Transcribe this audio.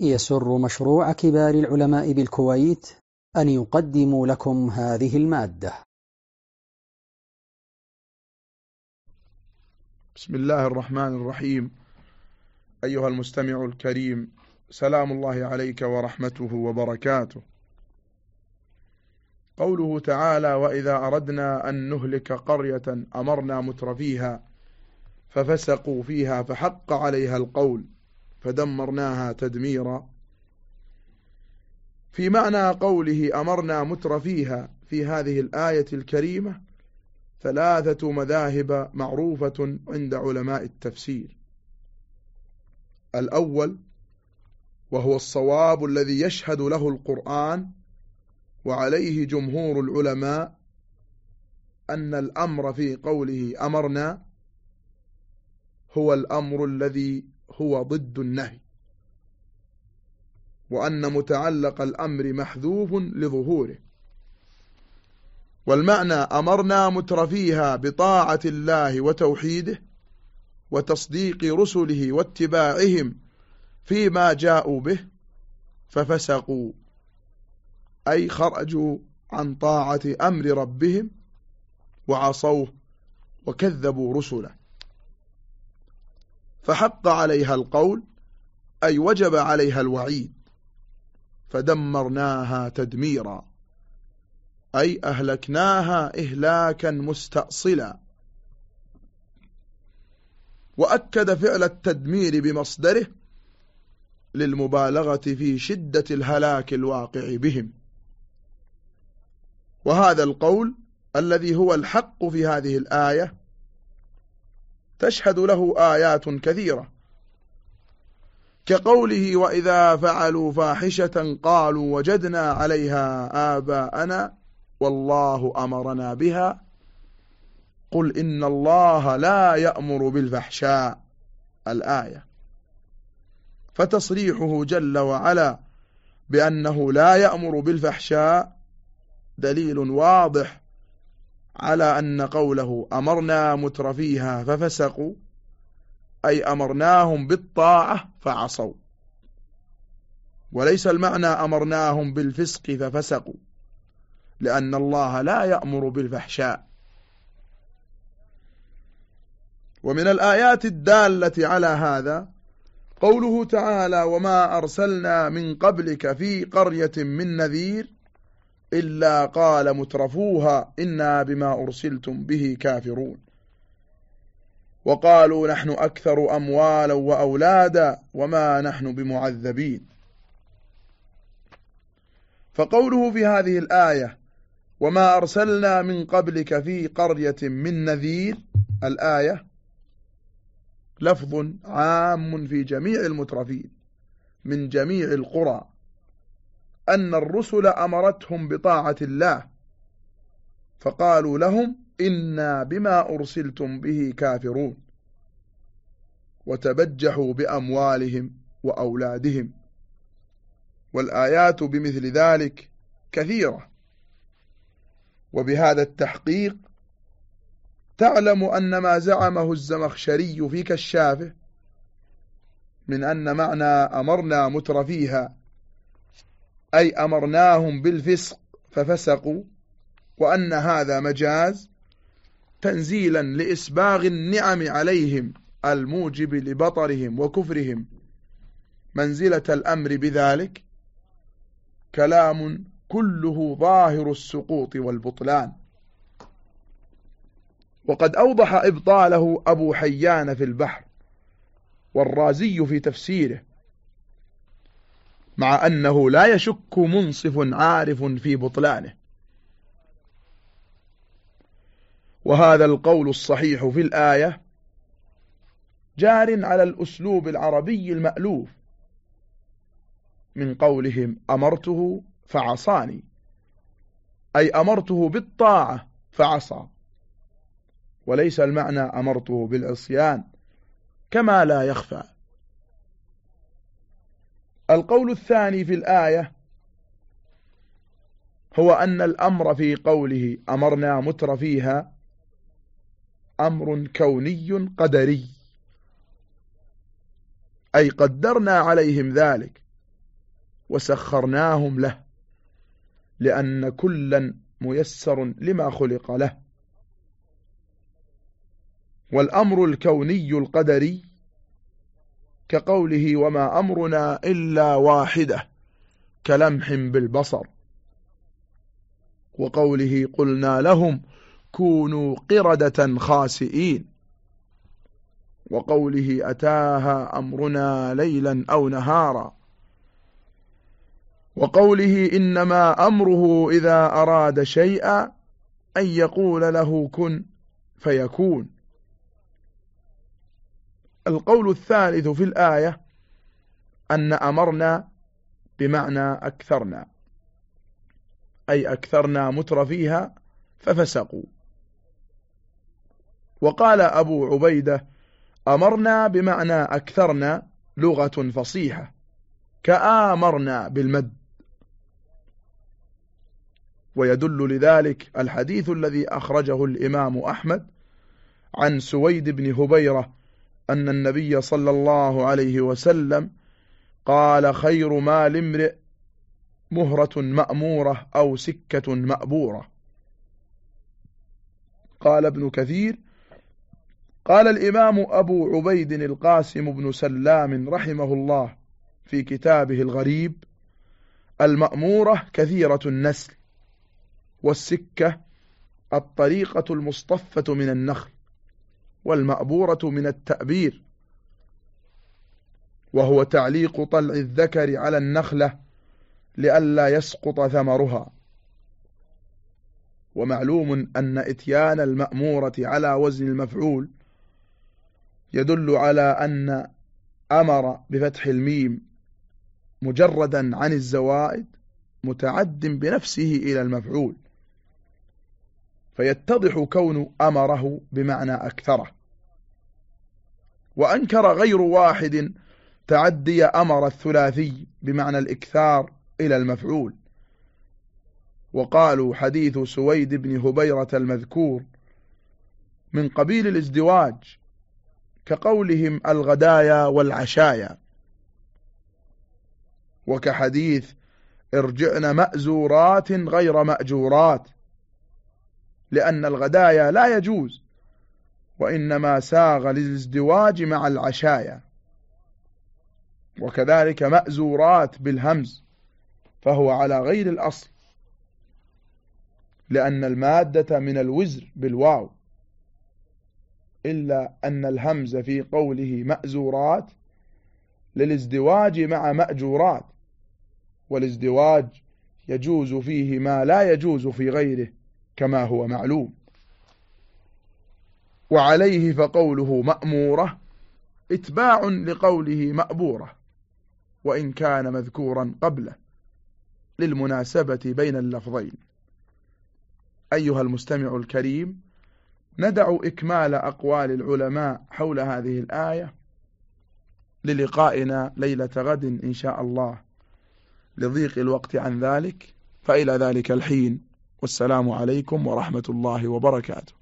يسر مشروع كبار العلماء بالكويت أن يقدم لكم هذه المادة. بسم الله الرحمن الرحيم. أيها المستمع الكريم سلام الله عليك ورحمته وبركاته. قوله تعالى وإذا أردنا أن نهلك قرية أمرنا مترفيها ففسقوا فيها فحق عليها القول. فدمرناها تدميرا. في معنى قوله أمرنا مترفيها في هذه الآية الكريمة ثلاثة مذاهب معروفة عند علماء التفسير. الأول وهو الصواب الذي يشهد له القرآن وعليه جمهور العلماء أن الأمر في قوله أمرنا هو الأمر الذي هو ضد النهي. وأن متعلق الأمر محذوف لظهوره. والمعنى أمرنا مترفيها بطاعة الله وتوحيده وتصديق رسله واتباعهم فيما جاءوا به ففسقوا. أي خرجوا عن طاعة أمر ربهم وعصوه وكذبوا رسله. فحق عليها القول أي وجب عليها الوعيد فدمرناها تدميرا أي أهلكناها إهلاكا مستأصلا. وأكد فعل التدمير بمصدره للمبالغة في شدة الهلاك الواقع بهم. وهذا القول الذي هو الحق في هذه الآية تشهد له آيات كثيرة. كقوله وإذا فعلوا فاحشة قالوا وجدنا عليها آباءنا والله أمرنا بها. قل إن الله لا يأمر بالفحشاء. الآية. فتصريحه جل وعلا بأنه لا يأمر بالفحشاء دليل واضح على أن قوله أمرنا مترفيها ففسقوا أي أمرناهم بالطاعة فعصوا. وليس المعنى أمرناهم بالفسق ففسقوا لأن الله لا يأمر بالفحشاء. ومن الآيات الدالة على هذا قوله تعالى وما أرسلنا من قبلك في قرية من نذير إلا قال مترفوها إنا بما أرسلتم به كافرون. وقالوا نحن أكثر أموالا وأولادا وما نحن بمعذبين. فقوله في هذه الآية وما أرسلنا من قبلك في قرية من نذير الآية لفظ عام في جميع المترفين من جميع القرى. أن الرسل أمرتهم بطاعة الله. فقالوا لهم إنا بما أرسلتم به كافرون. وتبجحوا بأموالهم وأولادهم. والآيات بمثل ذلك كثيرة. وبهذا التحقيق تعلم أن ما زعمه الزمخشري في كشافه من أن معنى أمرنا مترفيها أي أمرناهم بالفسق ففسقوا وأن هذا مجاز تنزيلا لإسباغ النعم عليهم الموجب لبطرهم وكفرهم. منزلة الأمر بذلك كلام كله ظاهر السقوط والبطلان. وقد أوضح إبطاله أبو حيان في البحر والرازي في تفسيره مع أنه لا يشك منصف عارف في بطلانه. وهذا القول الصحيح في الآية جار على الأسلوب العربي المألوف. من قولهم أمرته فعصاني. أي أمرته بالطاعة فعصى. وليس المعنى أمرته بالعصيان كما لا يخفى. القول الثاني في الآية هو أن الأمر في قوله أمرنا متر فيها أمر كوني قدري. أي قدرنا عليهم ذلك وسخرناهم له لأن كلا ميسر لما خلق له. والأمر الكوني القدري كقوله وما أمرنا إلا واحدة كلمح بالبصر وقوله قلنا لهم كونوا قردة خاسئين وقوله أتاها أمرنا ليلا أو نهارا وقوله إنما أمره إذا أراد شيئا أن يقول له كن فيكون. القول الثالث في الآية أن أمرنا بمعنى أكثرنا أي أكثرنا متر فيها ففسقوا. وقال أبو عبيدة أمرنا بمعنى أكثرنا لغة فصيحة كآمرنا بالمد. ويدل لذلك الحديث الذي أخرجه الإمام أحمد عن سويد بن هبيرة أن النبي صلى الله عليه وسلم قال خير مال امرئ مهرة مأمورة أو سكة مأبورة. قال ابن كثير قال الإمام أبو عبيد القاسم بن سلام رحمه الله في كتابه الغريب المأمورة كثيرة النسل والسكة الطريقة المصطفة من النخل. والمأبورة من التأبير وهو تعليق طلع الذكر على النخلة لئلا يسقط ثمرها. ومعلوم أن إتيان المأمورة على وزن المفعول يدل على أن أمر بفتح الميم مجردا عن الزوائد متعد بنفسه إلى المفعول فيتضح كون أمره بمعنى أكثره. وأنكر غير واحد تعدي أمر الثلاثي بمعنى الإكثار إلى المفعول. وقالوا حديث سويد بن هبيرة المذكور من قبيل الازدواج كقولهم الغدايا والعشايا وكحديث ارجعن مأزورات غير مأجورات لأن الغدايا لا يجوز وإنما ساغ للازدواج مع العشايا وكذلك مأزورات بالهمز فهو على غير الأصل لأن المادة من الوزر بالواو إلا أن الهمز في قوله مأزورات للازدواج مع مأجورات والازدواج يجوز فيه ما لا يجوز في غيره كما هو معلوم. وعليه فقوله مأمورة إتباع لقوله مأبورة وإن كان مذكورا قبله للمناسبة بين اللفظين. أيها المستمع الكريم ندع إكمال أقوال العلماء حول هذه الآية للقائنا ليلة غد إن شاء الله. لضيق الوقت عن ذلك فإلى ذلك الحين والسلام عليكم ورحمة الله وبركاته.